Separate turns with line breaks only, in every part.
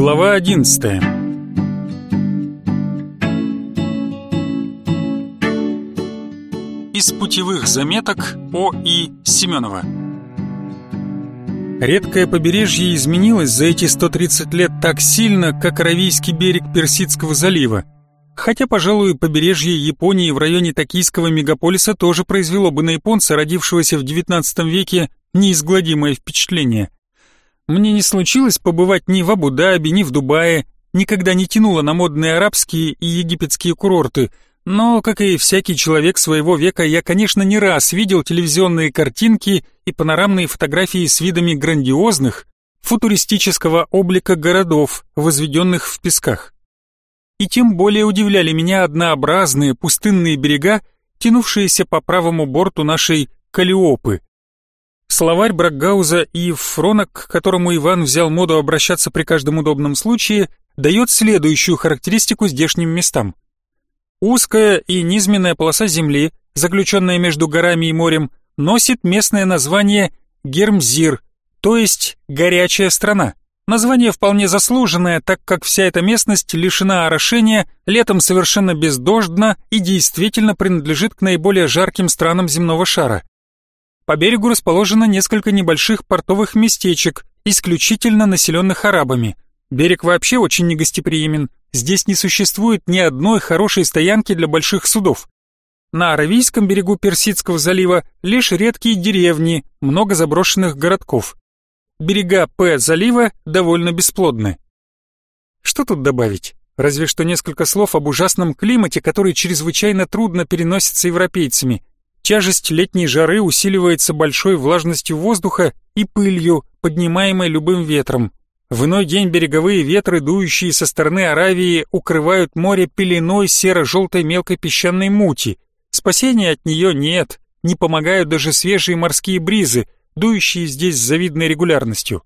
Глава 11 Из путевых заметок О. И. Семенова Редкое побережье изменилось за эти 130 лет так сильно, как Аравийский берег Персидского залива. Хотя, пожалуй, побережье Японии в районе токийского мегаполиса тоже произвело бы на японца, родившегося в XIX веке, неизгладимое впечатление – мне не случилось побывать ни в Абу-Даби, ни в Дубае, никогда не тянуло на модные арабские и египетские курорты, но, как и всякий человек своего века, я, конечно, не раз видел телевизионные картинки и панорамные фотографии с видами грандиозных, футуристического облика городов, возведенных в песках. И тем более удивляли меня однообразные пустынные берега, тянувшиеся по правому борту нашей Калиопы, Словарь Бракгауза и Фронок, к которому Иван взял моду обращаться при каждом удобном случае, дает следующую характеристику здешним местам. Узкая и низменная полоса земли, заключенная между горами и морем, носит местное название Гермзир, то есть «горячая страна». Название вполне заслуженное, так как вся эта местность лишена орошения, летом совершенно бездождна и действительно принадлежит к наиболее жарким странам земного шара. По берегу расположено несколько небольших портовых местечек, исключительно населенных арабами. Берег вообще очень негостеприимен. Здесь не существует ни одной хорошей стоянки для больших судов. На Аравийском берегу Персидского залива лишь редкие деревни, много заброшенных городков. Берега П залива довольно бесплодны. Что тут добавить? Разве что несколько слов об ужасном климате, который чрезвычайно трудно переносится европейцами. Тяжесть летней жары усиливается большой влажностью воздуха и пылью, поднимаемой любым ветром. В иной день береговые ветры, дующие со стороны Аравии, укрывают море пеленой серо-желтой мелкой песчаной мути. Спасения от нее нет, не помогают даже свежие морские бризы, дующие здесь с завидной регулярностью.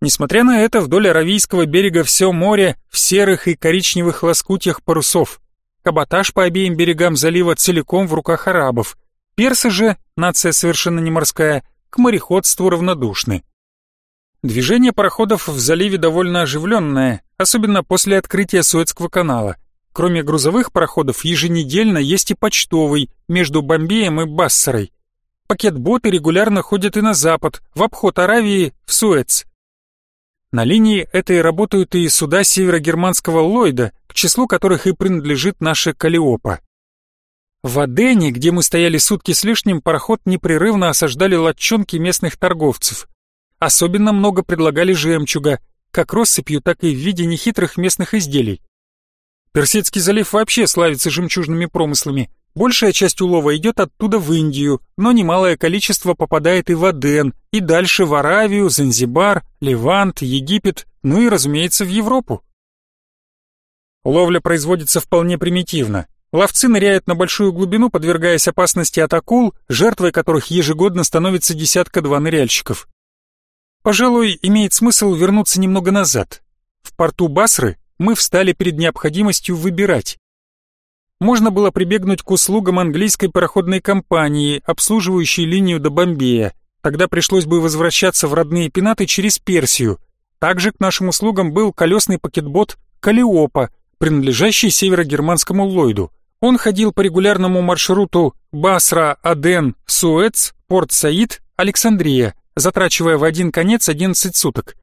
Несмотря на это, вдоль Аравийского берега все море в серых и коричневых лоскутьях парусов каботаж по обеим берегам залива целиком в руках арабов. Персы же, нация совершенно не морская, к мореходству равнодушны. Движение пароходов в заливе довольно оживленное, особенно после открытия Суэцкого канала. Кроме грузовых пароходов, еженедельно есть и почтовый, между Бомбеем и Бассерой. Пакетботы регулярно ходят и на запад, в обход Аравии, в Суэц. На линии этой работают и суда северогерманского Ллойда, к числу которых и принадлежит наша Калиопа. В Адене, где мы стояли сутки с лишним, пароход непрерывно осаждали латчонки местных торговцев. Особенно много предлагали жемчуга, как россыпью, так и в виде нехитрых местных изделий. Персидский залив вообще славится жемчужными промыслами – Большая часть улова идет оттуда в Индию, но немалое количество попадает и в Аден, и дальше в Аравию, Занзибар, Левант, Египет, ну и, разумеется, в Европу. Ловля производится вполне примитивно. Ловцы ныряют на большую глубину, подвергаясь опасности от акул, жертвой которых ежегодно становится десятка-два ныряльщиков. Пожалуй, имеет смысл вернуться немного назад. В порту Басры мы встали перед необходимостью выбирать, можно было прибегнуть к услугам английской пароходной компании, обслуживающей линию до Бомбея. Тогда пришлось бы возвращаться в родные пенаты через Персию. Также к нашим услугам был колесный пакетбот «Калиопа», принадлежащий северогерманскому Ллойду. Он ходил по регулярному маршруту Басра-Аден, Суэц, Порт-Саид, Александрия, затрачивая в один конец 11 суток.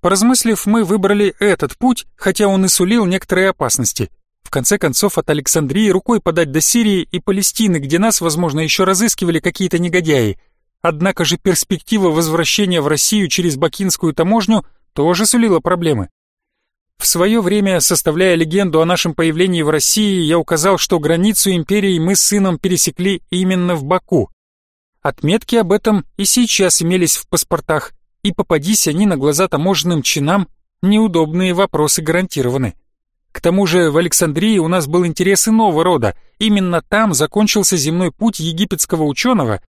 Поразмыслив, мы выбрали этот путь, хотя он и сулил некоторые опасности – в конце концов, от Александрии рукой подать до Сирии и Палестины, где нас, возможно, еще разыскивали какие-то негодяи. Однако же перспектива возвращения в Россию через Бакинскую таможню тоже сулила проблемы. В свое время, составляя легенду о нашем появлении в России, я указал, что границу империи мы с сыном пересекли именно в Баку. Отметки об этом и сейчас имелись в паспортах, и попадись они на глаза таможенным чинам, неудобные вопросы гарантированы. К тому же в Александрии у нас был интерес иного рода. Именно там закончился земной путь египетского ученого,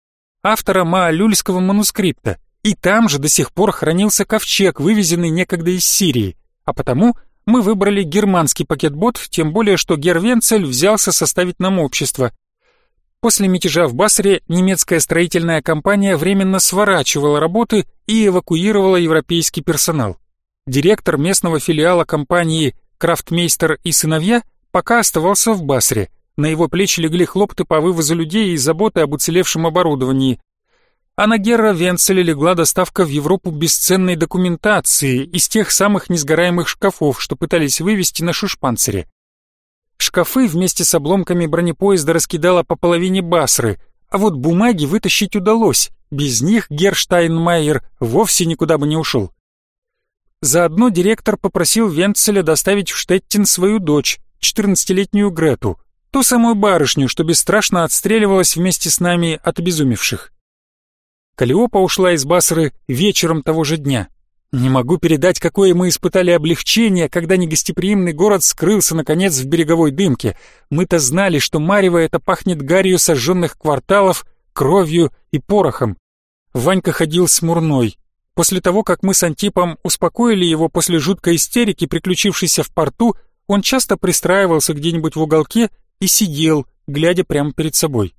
автора Маалюльского манускрипта. И там же до сих пор хранился ковчег, вывезенный некогда из Сирии. А потому мы выбрали германский пакетбот, тем более что Гервенцель взялся составить нам общество. После мятежа в Басре немецкая строительная компания временно сворачивала работы и эвакуировала европейский персонал. Директор местного филиала компании Крафтмейстер и сыновья пока оставался в Басре. На его плечи легли хлопты по вывозу людей и заботы об уцелевшем оборудовании. А на Герра Венцеле легла доставка в Европу бесценной документации из тех самых несгораемых шкафов, что пытались вывести на шушпанцере. Шкафы вместе с обломками бронепоезда раскидала по половине Басры, а вот бумаги вытащить удалось, без них Герштайнмайер вовсе никуда бы не ушел. Заодно директор попросил Венцеля доставить в Штеттин свою дочь, 14-летнюю Грету, ту самую барышню, что бесстрашно отстреливалась вместе с нами от обезумевших. Калиопа ушла из Басры вечером того же дня. Не могу передать, какое мы испытали облегчение, когда негостеприимный город скрылся, наконец, в береговой дымке. Мы-то знали, что Марево это пахнет гарью сожженных кварталов, кровью и порохом. Ванька ходил смурной, После того, как мы с Антипом успокоили его после жуткой истерики, приключившейся в порту, он часто пристраивался где-нибудь в уголке и сидел, глядя прямо перед собой.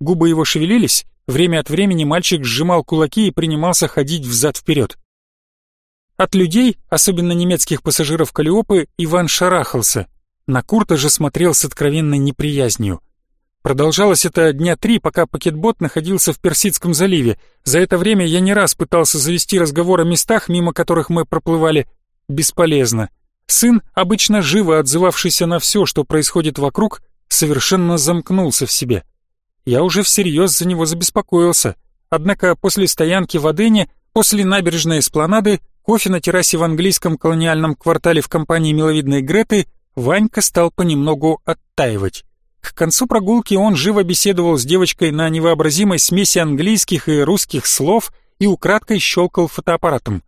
Губы его шевелились, время от времени мальчик сжимал кулаки и принимался ходить взад-вперед. От людей, особенно немецких пассажиров Калиопы, Иван шарахался. На Курта же смотрел с откровенной неприязнью – Продолжалось это дня три, пока пакетбот находился в Персидском заливе. За это время я не раз пытался завести разговор о местах, мимо которых мы проплывали. Бесполезно. Сын, обычно живо отзывавшийся на все, что происходит вокруг, совершенно замкнулся в себе. Я уже всерьез за него забеспокоился. Однако после стоянки в Адене, после набережной эспланады, кофе на террасе в английском колониальном квартале в компании миловидной Греты, Ванька стал понемногу оттаивать. К концу прогулки он живо беседовал с девочкой на невообразимой смеси английских и русских слов и украдкой щелкал фотоаппаратом.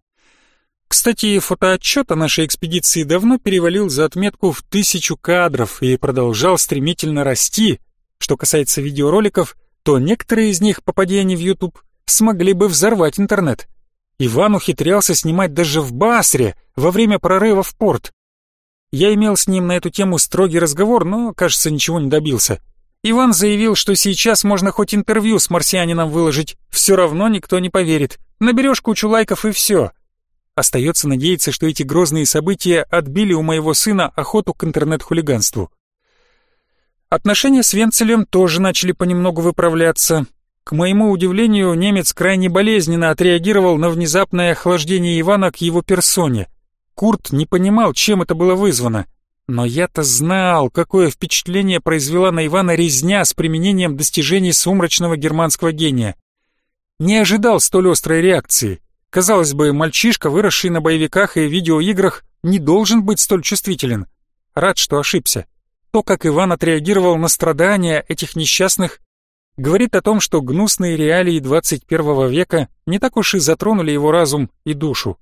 Кстати, фотоотчет о нашей экспедиции давно перевалил за отметку в тысячу кадров и продолжал стремительно расти. Что касается видеороликов, то некоторые из них, попадя не в YouTube, смогли бы взорвать интернет. Иван ухитрялся снимать даже в Басре во время прорыва в порт, я имел с ним на эту тему строгий разговор, но, кажется, ничего не добился. Иван заявил, что сейчас можно хоть интервью с марсианином выложить, все равно никто не поверит. Наберешь кучу лайков и все. Остается надеяться, что эти грозные события отбили у моего сына охоту к интернет-хулиганству. Отношения с Венцелем тоже начали понемногу выправляться. К моему удивлению, немец крайне болезненно отреагировал на внезапное охлаждение Ивана к его персоне – Курт не понимал, чем это было вызвано. Но я-то знал, какое впечатление произвела на Ивана резня с применением достижений сумрачного германского гения. Не ожидал столь острой реакции. Казалось бы, мальчишка, выросший на боевиках и видеоиграх, не должен быть столь чувствителен. Рад, что ошибся. То, как Иван отреагировал на страдания этих несчастных, говорит о том, что гнусные реалии 21 века не так уж и затронули его разум и душу.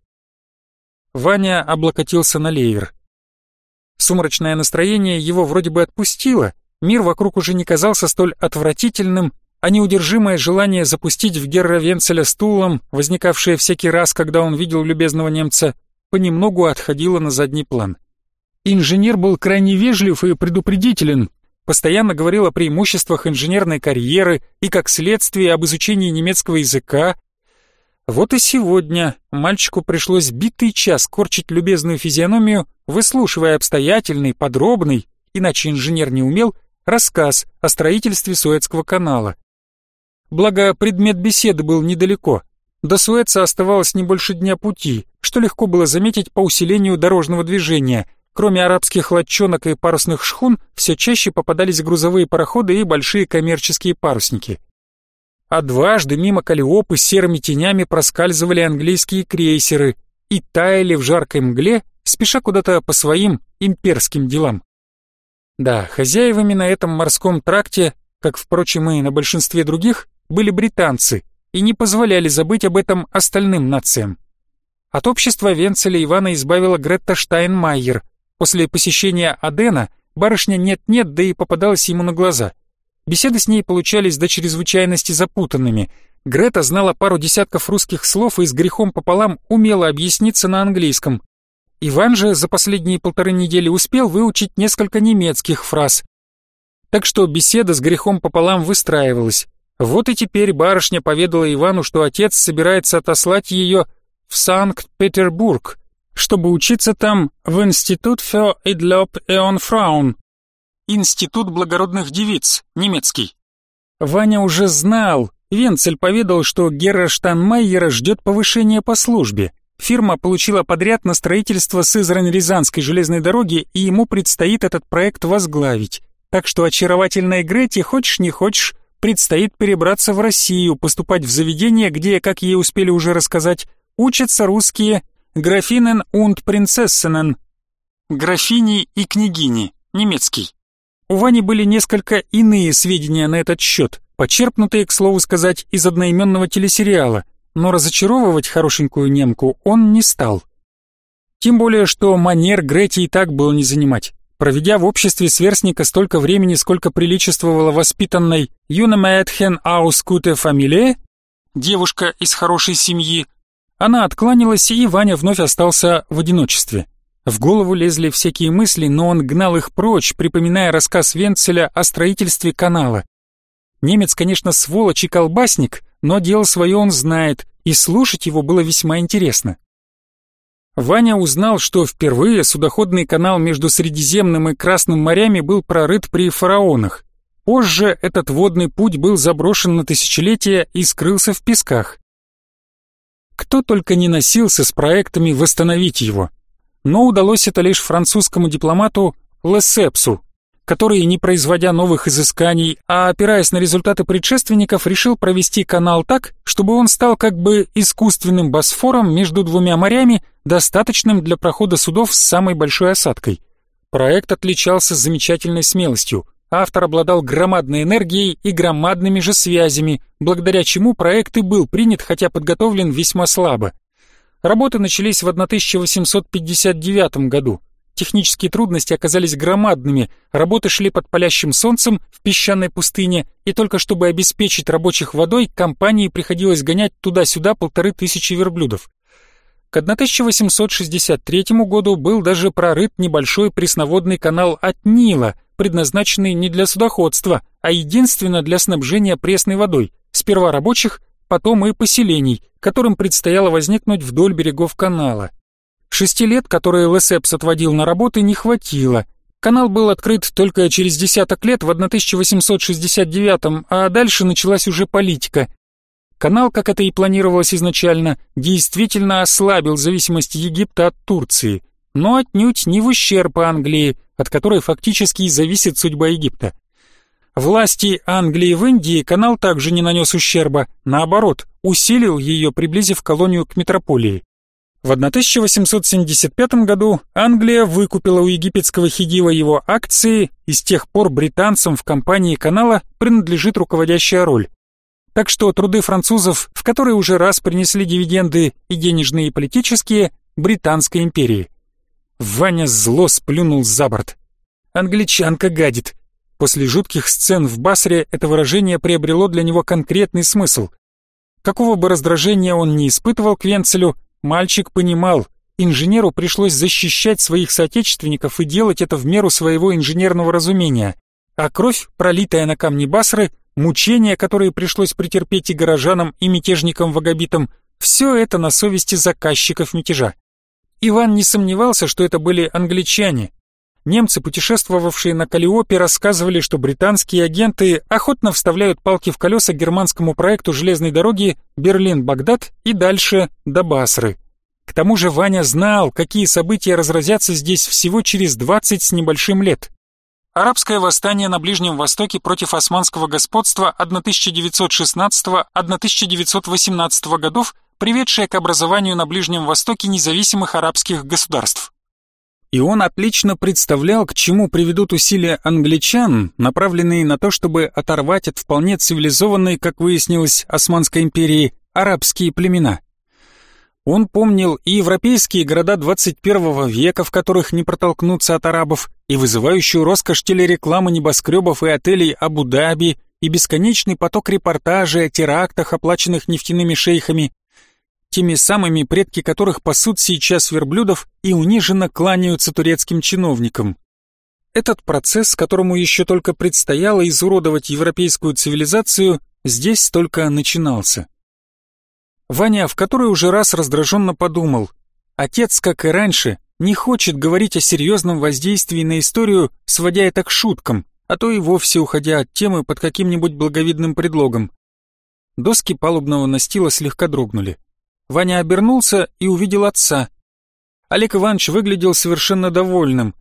Ваня облокотился на леер. Сумрачное настроение его вроде бы отпустило, мир вокруг уже не казался столь отвратительным, а неудержимое желание запустить в Герра Венцеля стулом, возникавшее всякий раз, когда он видел любезного немца, понемногу отходило на задний план. Инженер был крайне вежлив и предупредителен, постоянно говорил о преимуществах инженерной карьеры и, как следствие, об изучении немецкого языка, вот и сегодня мальчику пришлось битый час корчить любезную физиономию, выслушивая обстоятельный, подробный, иначе инженер не умел, рассказ о строительстве Суэцкого канала. Благо, предмет беседы был недалеко. До Суэца оставалось не больше дня пути, что легко было заметить по усилению дорожного движения. Кроме арабских лодчонок и парусных шхун, все чаще попадались грузовые пароходы и большие коммерческие парусники а дважды мимо Калиопы серыми тенями проскальзывали английские крейсеры и таяли в жаркой мгле, спеша куда-то по своим имперским делам. Да, хозяевами на этом морском тракте, как, впрочем, и на большинстве других, были британцы и не позволяли забыть об этом остальным нациям. От общества Венцеля Ивана избавила Гретта Штайнмайер. После посещения Адена барышня нет-нет, да и попадалась ему на глаза – Беседы с ней получались до чрезвычайности запутанными. Грета знала пару десятков русских слов и с грехом пополам умела объясниться на английском. Иван же за последние полторы недели успел выучить несколько немецких фраз. Так что беседа с грехом пополам выстраивалась. Вот и теперь барышня поведала Ивану, что отец собирается отослать ее в Санкт-Петербург, чтобы учиться там в Институт für Idlop Eonfraun, Институт благородных девиц, немецкий. Ваня уже знал, Венцель поведал, что Гера Штанмайера ждет повышение по службе. Фирма получила подряд на строительство Сызрань-Рязанской железной дороги, и ему предстоит этот проект возглавить. Так что очаровательной Грете, хочешь не хочешь, предстоит перебраться в Россию, поступать в заведение, где, как ей успели уже рассказать, учатся русские «Графинен und Принцессенен» — «Графини и княгини», немецкий. У Вани были несколько иные сведения на этот счет, почерпнутые, к слову сказать, из одноименного телесериала, но разочаровывать хорошенькую немку он не стал. Тем более, что манер Грети и так было не занимать. Проведя в обществе сверстника столько времени, сколько приличествовало воспитанной «Юнамаэтхен аускуте фамилии», девушка из хорошей семьи, она откланялась, и Ваня вновь остался в одиночестве. В голову лезли всякие мысли, но он гнал их прочь, припоминая рассказ Венцеля о строительстве канала. Немец, конечно, сволочь и колбасник, но дело свое он знает, и слушать его было весьма интересно. Ваня узнал, что впервые судоходный канал между Средиземным и Красным морями был прорыт при фараонах. Позже этот водный путь был заброшен на тысячелетия и скрылся в песках. Кто только не носился с проектами восстановить его – но удалось это лишь французскому дипломату Лесепсу, который, не производя новых изысканий, а опираясь на результаты предшественников, решил провести канал так, чтобы он стал как бы искусственным Босфором между двумя морями, достаточным для прохода судов с самой большой осадкой. Проект отличался замечательной смелостью. Автор обладал громадной энергией и громадными же связями, благодаря чему проект и был принят, хотя подготовлен весьма слабо. Работы начались в 1859 году. Технические трудности оказались громадными, работы шли под палящим солнцем в песчаной пустыне, и только чтобы обеспечить рабочих водой, компании приходилось гонять туда-сюда полторы тысячи верблюдов. К 1863 году был даже прорыт небольшой пресноводный канал от Нила, предназначенный не для судоходства, а единственно для снабжения пресной водой, сперва рабочих, потом и поселений – которым предстояло возникнуть вдоль берегов канала. Шести лет, которые Лесепс отводил на работы, не хватило. Канал был открыт только через десяток лет в 1869, а дальше началась уже политика. Канал, как это и планировалось изначально, действительно ослабил зависимость Египта от Турции, но отнюдь не в ущерб Англии, от которой фактически и зависит судьба Египта. Власти Англии в Индии канал также не нанес ущерба, наоборот, усилил ее, приблизив колонию к метрополии. В 1875 году Англия выкупила у египетского хидива его акции, и с тех пор британцам в компании канала принадлежит руководящая роль. Так что труды французов, в которые уже раз принесли дивиденды и денежные, и политические, Британской империи. Ваня зло сплюнул за борт. «Англичанка гадит», После жутких сцен в Басре это выражение приобрело для него конкретный смысл. Какого бы раздражения он не испытывал к Венцелю, мальчик понимал, инженеру пришлось защищать своих соотечественников и делать это в меру своего инженерного разумения. А кровь, пролитая на камни Басры, мучения, которые пришлось претерпеть и горожанам, и мятежникам-вагабитам, все это на совести заказчиков мятежа. Иван не сомневался, что это были англичане, Немцы, путешествовавшие на Калиопе, рассказывали, что британские агенты охотно вставляют палки в колеса германскому проекту железной дороги Берлин-Багдад и дальше до Басры. К тому же Ваня знал, какие события разразятся здесь всего через 20 с небольшим лет. Арабское восстание на Ближнем Востоке против османского господства 1916-1918 годов, приведшее к образованию на Ближнем Востоке независимых арабских государств и он отлично представлял, к чему приведут усилия англичан, направленные на то, чтобы оторвать от вполне цивилизованной, как выяснилось, Османской империи арабские племена. Он помнил и европейские города 21 века, в которых не протолкнуться от арабов, и вызывающую роскошь телерекламы небоскребов и отелей Абу-Даби, и бесконечный поток репортажей о терактах, оплаченных нефтяными шейхами, теми самыми предки которых пасут сейчас верблюдов и униженно кланяются турецким чиновникам. Этот процесс, которому еще только предстояло изуродовать европейскую цивилизацию, здесь только начинался. Ваня в который уже раз раздраженно подумал, отец, как и раньше, не хочет говорить о серьезном воздействии на историю, сводя это к шуткам, а то и вовсе уходя от темы под каким-нибудь благовидным предлогом. Доски палубного настила слегка дрогнули. Ваня обернулся и увидел отца. Олег Иванович выглядел совершенно довольным.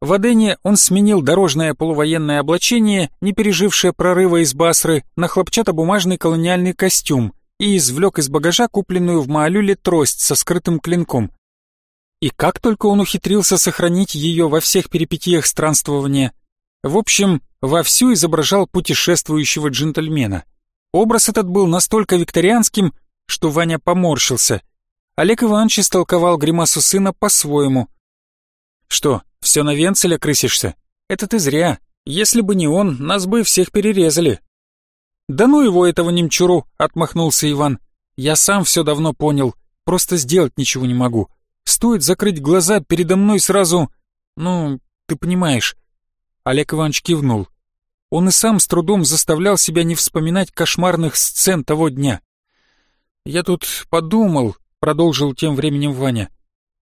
В Адене он сменил дорожное полувоенное облачение, не пережившее прорыва из Басры, на хлопчатобумажный колониальный костюм и извлек из багажа купленную в Маалюле трость со скрытым клинком. И как только он ухитрился сохранить ее во всех перипетиях странствования. В общем, вовсю изображал путешествующего джентльмена. Образ этот был настолько викторианским, что Ваня поморщился. Олег Иванович истолковал гримасу сына по-своему. «Что, все на Венцеля крысишься? Это ты зря. Если бы не он, нас бы всех перерезали». «Да ну его, этого немчуру!» — отмахнулся Иван. «Я сам все давно понял. Просто сделать ничего не могу. Стоит закрыть глаза, передо мной сразу... Ну, ты понимаешь». Олег Иванович кивнул. Он и сам с трудом заставлял себя не вспоминать кошмарных сцен того дня. «Я тут подумал», — продолжил тем временем Ваня.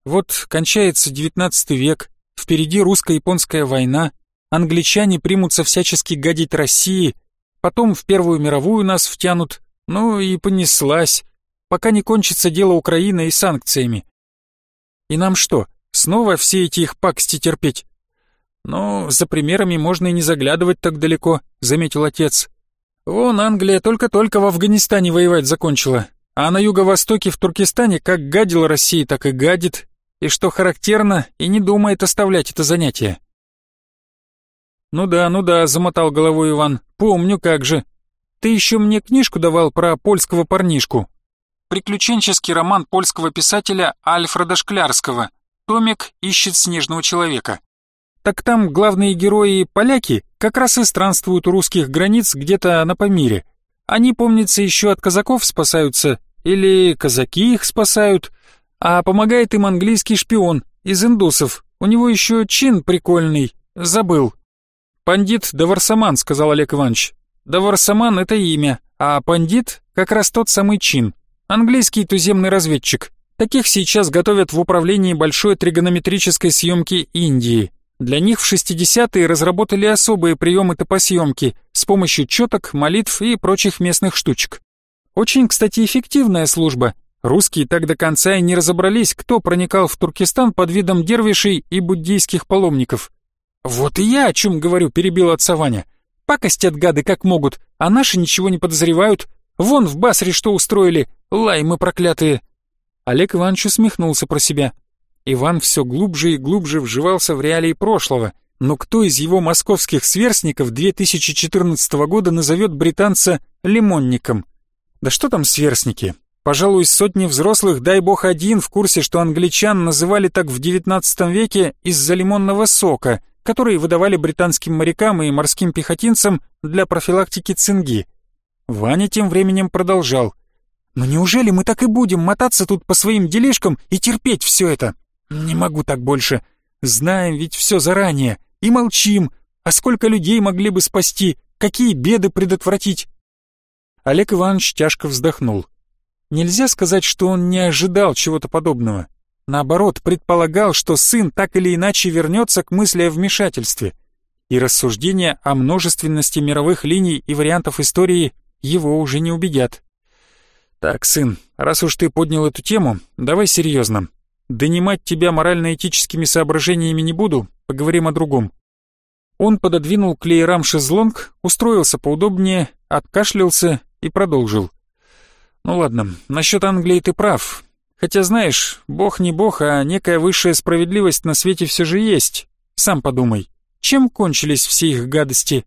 «Вот кончается девятнадцатый век, впереди русско-японская война, англичане примутся всячески гадить России, потом в Первую мировую нас втянут, ну и понеслась, пока не кончится дело Украины и санкциями. И нам что, снова все эти их паксти терпеть?» «Ну, за примерами можно и не заглядывать так далеко», — заметил отец. «Вон Англия только-только в Афганистане воевать закончила, а на юго-востоке в Туркестане как гадил России, так и гадит, и что характерно, и не думает оставлять это занятие. «Ну да, ну да», — замотал головой Иван, — «помню, как же. Ты еще мне книжку давал про польского парнишку». Приключенческий роман польского писателя Альфреда Шклярского «Томик ищет снежного человека». Так там главные герои поляки как раз и странствуют у русских границ где-то на Памире. Они, помнится, еще от казаков спасаются или казаки их спасают. А помогает им английский шпион из индусов. У него еще чин прикольный. Забыл. «Пандит Даварсаман», — сказал Олег Иванович. «Даварсаман — это имя, а пандит — как раз тот самый чин. Английский туземный разведчик. Таких сейчас готовят в управлении большой тригонометрической съемки Индии. Для них в 60-е разработали особые приемы топосъемки с помощью четок, молитв и прочих местных штучек. Очень, кстати, эффективная служба. Русские так до конца и не разобрались, кто проникал в Туркестан под видом дервишей и буддийских паломников. «Вот и я о чем говорю», — перебил отца Ваня. «Пакостят гады как могут, а наши ничего не подозревают. Вон в Басре что устроили, лаймы проклятые». Олег Иванович усмехнулся про себя. Иван все глубже и глубже вживался в реалии прошлого, но кто из его московских сверстников 2014 года назовет британца «лимонником»? Да что там сверстники? Пожалуй, сотни взрослых, дай бог один, в курсе, что англичан называли так в XIX веке из-за лимонного сока, который выдавали британским морякам и морским пехотинцам для профилактики цинги. Ваня тем временем продолжал. «Но неужели мы так и будем мотаться тут по своим делишкам и терпеть все это? Не могу так больше. Знаем ведь все заранее. И молчим. А сколько людей могли бы спасти? Какие беды предотвратить? Олег Иванович тяжко вздохнул. Нельзя сказать, что он не ожидал чего-то подобного. Наоборот, предполагал, что сын так или иначе вернется к мысли о вмешательстве. И рассуждения о множественности мировых линий и вариантов истории его уже не убедят. «Так, сын, раз уж ты поднял эту тему, давай серьезно. Донимать тебя морально-этическими соображениями не буду, поговорим о другом». Он пододвинул к леерам шезлонг, устроился поудобнее, откашлялся и продолжил. «Ну ладно, насчет Англии ты прав. Хотя знаешь, бог не бог, а некая высшая справедливость на свете все же есть. Сам подумай, чем кончились все их гадости?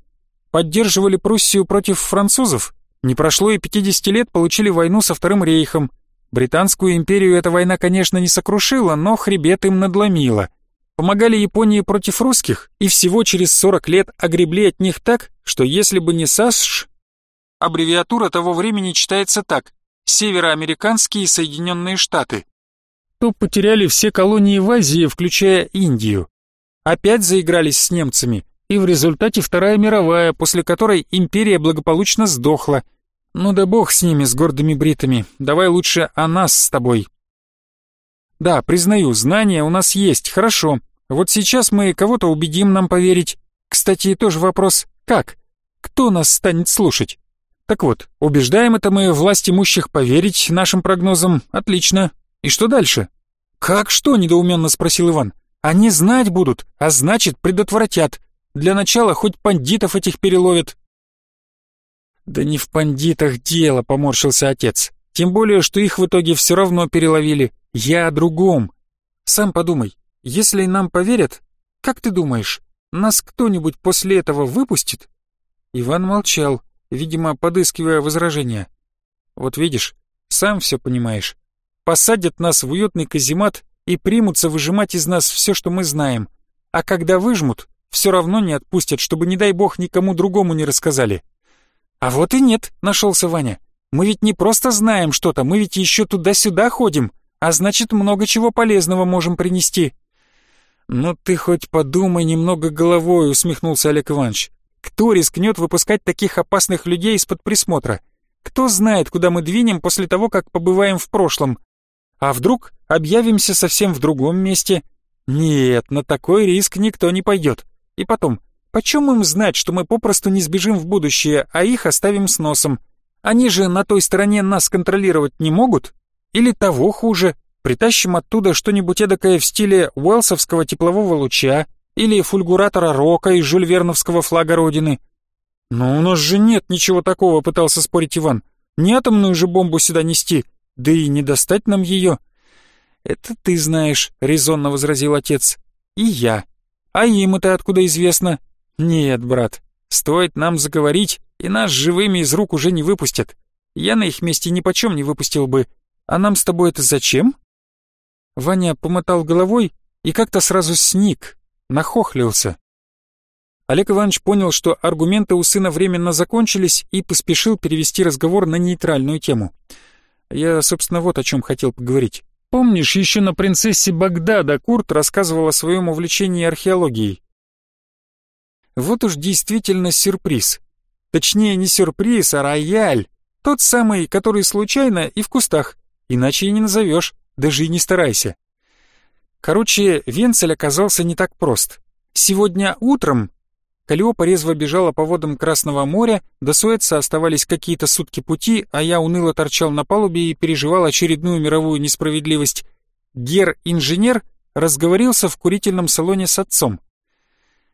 Поддерживали Пруссию против французов? Не прошло и 50 лет, получили войну со Вторым рейхом. Британскую империю эта война, конечно, не сокрушила, но хребет им надломила. Помогали Японии против русских, и всего через 40 лет огребли от них так, что если бы не САСШ, Аббревиатура того времени читается так «Североамериканские Соединенные Штаты». То потеряли все колонии в Азии, включая Индию. Опять заигрались с немцами, и в результате Вторая мировая, после которой империя благополучно сдохла. Ну да бог с ними, с гордыми бритами, давай лучше о нас с тобой. Да, признаю, знания у нас есть, хорошо. Вот сейчас мы кого-то убедим нам поверить. Кстати, тоже вопрос, как? Кто нас станет слушать? Так вот, убеждаем это мы власть имущих поверить нашим прогнозам. Отлично. И что дальше? Как что? недоуменно спросил Иван. Они знать будут, а значит предотвратят. Для начала хоть пандитов этих переловят. Да не в пандитах дело, поморщился отец. Тем более, что их в итоге все равно переловили. Я о другом. Сам подумай, если нам поверят, как ты думаешь, нас кто-нибудь после этого выпустит? Иван молчал видимо, подыскивая возражения. «Вот видишь, сам все понимаешь. Посадят нас в уютный каземат и примутся выжимать из нас все, что мы знаем. А когда выжмут, все равно не отпустят, чтобы, не дай бог, никому другому не рассказали». «А вот и нет», — нашелся Ваня. «Мы ведь не просто знаем что-то, мы ведь еще туда-сюда ходим, а значит, много чего полезного можем принести». «Ну ты хоть подумай немного головой», — усмехнулся Олег Иванович. Кто рискнет выпускать таких опасных людей из-под присмотра? Кто знает, куда мы двинем после того, как побываем в прошлом? А вдруг объявимся совсем в другом месте? Нет, на такой риск никто не пойдет. И потом, почем им знать, что мы попросту не сбежим в будущее, а их оставим с носом? Они же на той стороне нас контролировать не могут? Или того хуже, притащим оттуда что-нибудь эдакое в стиле уэлсовского теплового луча, или фульгуратора Рока из жульверновского флага Родины. «Но у нас же нет ничего такого», — пытался спорить Иван. «Не атомную же бомбу сюда нести, да и не достать нам ее». «Это ты знаешь», — резонно возразил отец. «И я. А им это откуда известно?» «Нет, брат, стоит нам заговорить, и нас живыми из рук уже не выпустят. Я на их месте ни почем не выпустил бы. А нам с тобой это зачем?» Ваня помотал головой и как-то сразу сник, нахохлился. Олег Иванович понял, что аргументы у сына временно закончились и поспешил перевести разговор на нейтральную тему. Я, собственно, вот о чем хотел поговорить. Помнишь, еще на принцессе Багдада Курт рассказывал о своем увлечении археологией? Вот уж действительно сюрприз. Точнее, не сюрприз, а рояль. Тот самый, который случайно и в кустах. Иначе и не назовешь, даже и не старайся. Короче, Венцель оказался не так прост. Сегодня утром Калиопа резво бежала по водам Красного моря, до Суэца оставались какие-то сутки пути, а я уныло торчал на палубе и переживал очередную мировую несправедливость. Гер-инженер разговорился в курительном салоне с отцом.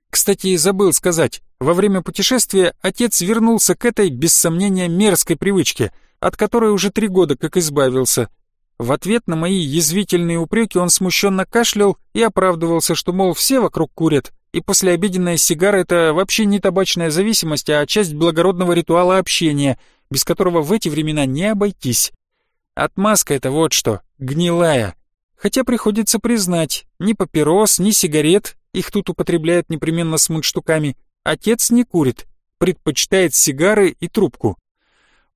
Кстати, забыл сказать, во время путешествия отец вернулся к этой, без сомнения, мерзкой привычке, от которой уже три года как избавился, в ответ на мои язвительные упреки он смущенно кашлял и оправдывался, что, мол, все вокруг курят, и послеобеденная сигара — это вообще не табачная зависимость, а часть благородного ритуала общения, без которого в эти времена не обойтись. Отмазка это вот что, гнилая. Хотя приходится признать, ни папирос, ни сигарет, их тут употребляют непременно с мундштуками, отец не курит, предпочитает сигары и трубку.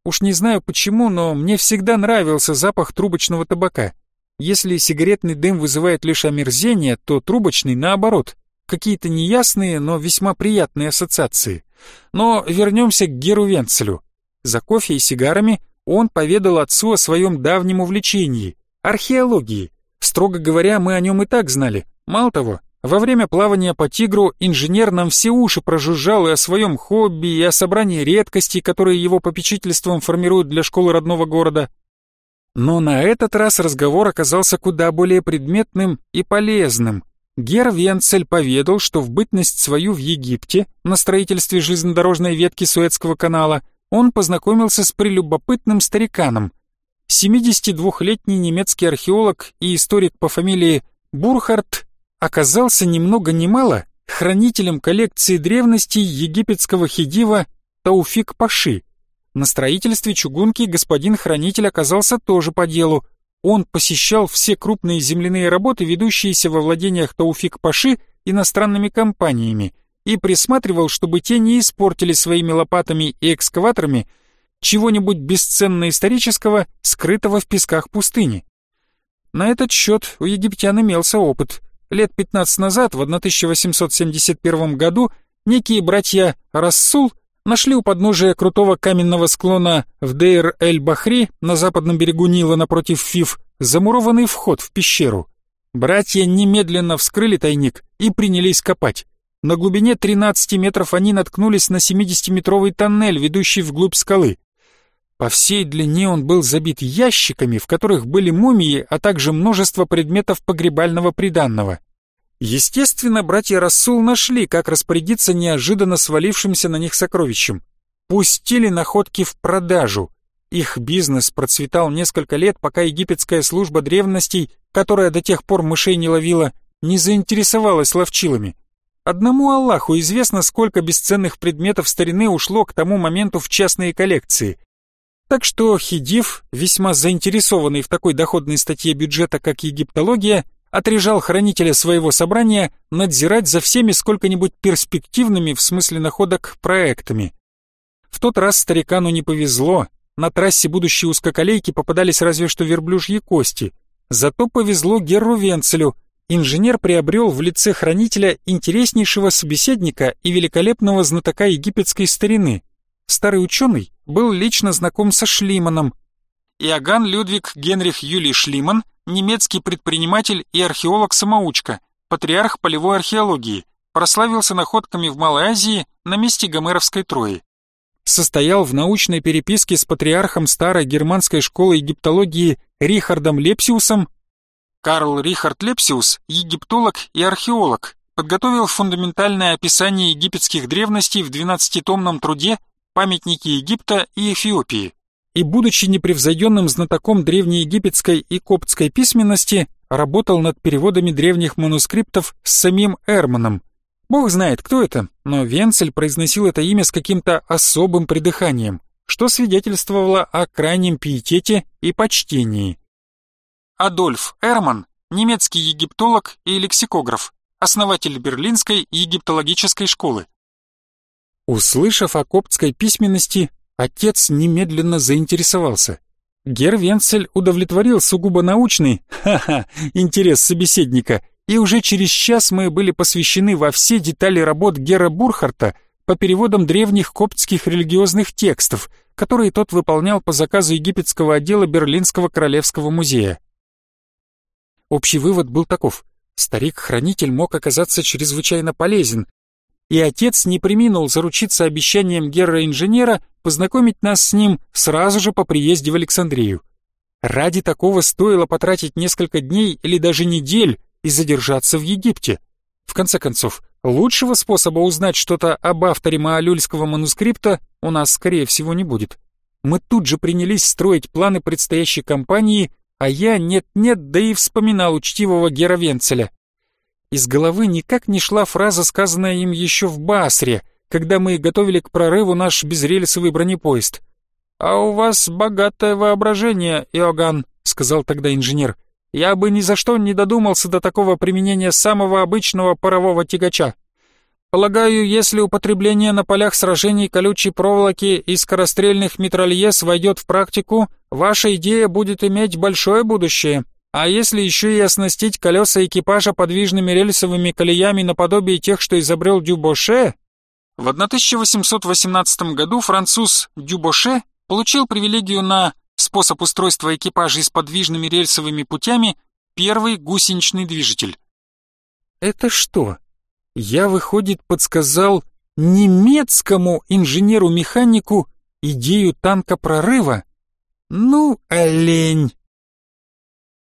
Уж не знаю почему, но мне всегда нравился запах трубочного табака. Если сигаретный дым вызывает лишь омерзение, то трубочный наоборот. Какие-то неясные, но весьма приятные ассоциации. Но вернемся к Геру Венцелю. За кофе и сигарами он поведал отцу о своем давнем увлечении – археологии. Строго говоря, мы о нем и так знали. Мало того, во время плавания по «Тигру» инженер нам все уши прожужжал и о своем хобби, и о собрании редкостей, которые его попечительством формируют для школы родного города. Но на этот раз разговор оказался куда более предметным и полезным. Гер Венцель поведал, что в бытность свою в Египте, на строительстве железнодорожной ветки Суэцкого канала, он познакомился с прелюбопытным стариканом. 72-летний немецкий археолог и историк по фамилии Бурхард оказался ни много ни мало хранителем коллекции древностей египетского хидива Тауфик Паши. На строительстве чугунки господин хранитель оказался тоже по делу. Он посещал все крупные земляные работы, ведущиеся во владениях Тауфик Паши иностранными компаниями, и присматривал, чтобы те не испортили своими лопатами и экскаваторами чего-нибудь бесценно исторического, скрытого в песках пустыни. На этот счет у египтян имелся опыт – Лет 15 назад, в 1871 году, некие братья Рассул нашли у подножия крутого каменного склона в Дейр-эль-Бахри на западном берегу Нила напротив Фиф замурованный вход в пещеру. Братья немедленно вскрыли тайник и принялись копать. На глубине 13 метров они наткнулись на 70-метровый тоннель, ведущий вглубь скалы. По всей длине он был забит ящиками, в которых были мумии, а также множество предметов погребального приданного. Естественно, братья Рассул нашли, как распорядиться неожиданно свалившимся на них сокровищем. Пустили находки в продажу. Их бизнес процветал несколько лет, пока египетская служба древностей, которая до тех пор мышей не ловила, не заинтересовалась ловчилами. Одному Аллаху известно, сколько бесценных предметов старины ушло к тому моменту в частные коллекции – так что Хидив, весьма заинтересованный в такой доходной статье бюджета, как египтология, отрежал хранителя своего собрания надзирать за всеми сколько-нибудь перспективными в смысле находок проектами. В тот раз старикану не повезло, на трассе будущей узкоколейки попадались разве что верблюжьи кости. Зато повезло Герру Венцелю, инженер приобрел в лице хранителя интереснейшего собеседника и великолепного знатока египетской старины. Старый ученый был лично знаком со Шлиманом. Иоганн Людвиг Генрих Юлий Шлиман, немецкий предприниматель и археолог-самоучка, патриарх полевой археологии, прославился находками в Малой Азии на месте Гомеровской Трои. Состоял в научной переписке с патриархом старой германской школы египтологии Рихардом Лепсиусом. Карл Рихард Лепсиус, египтолог и археолог, подготовил фундаментальное описание египетских древностей в 12-томном труде памятники Египта и Эфиопии. И, будучи непревзойденным знатоком древнеегипетской и коптской письменности, работал над переводами древних манускриптов с самим Эрманом. Бог знает, кто это, но Венцель произносил это имя с каким-то особым придыханием, что свидетельствовало о крайнем пиетете и почтении. Адольф Эрман, немецкий египтолог и лексикограф, основатель Берлинской египтологической школы. Услышав о коптской письменности, отец немедленно заинтересовался. Гервенцель удовлетворил сугубо научный, ха-ха, интерес собеседника, и уже через час мы были посвящены во все детали работ Гера Бурхарта по переводам древних коптских религиозных текстов, которые тот выполнял по заказу египетского отдела Берлинского королевского музея. Общий вывод был таков. Старик-хранитель мог оказаться чрезвычайно полезен, и отец не приминул заручиться обещанием герра-инженера познакомить нас с ним сразу же по приезде в Александрию. Ради такого стоило потратить несколько дней или даже недель и задержаться в Египте. В конце концов, лучшего способа узнать что-то об авторе Маалюльского манускрипта у нас, скорее всего, не будет. Мы тут же принялись строить планы предстоящей кампании, а я нет-нет, да и вспоминал учтивого Гера Венцеля. Из головы никак не шла фраза, сказанная им еще в Басре, когда мы готовили к прорыву наш безрельсовый бронепоезд. «А у вас богатое воображение, Иоганн», — сказал тогда инженер. «Я бы ни за что не додумался до такого применения самого обычного парового тягача. Полагаю, если употребление на полях сражений колючей проволоки и скорострельных митральез войдет в практику, ваша идея будет иметь большое будущее». А если еще и оснастить колеса экипажа подвижными рельсовыми колеями наподобие тех, что изобрел Дюбоше? В 1818 году француз Дюбоше получил привилегию на способ устройства экипажей с подвижными рельсовыми путями первый гусеничный движитель. Это что? Я, выходит, подсказал немецкому инженеру-механику идею танка прорыва? Ну, олень!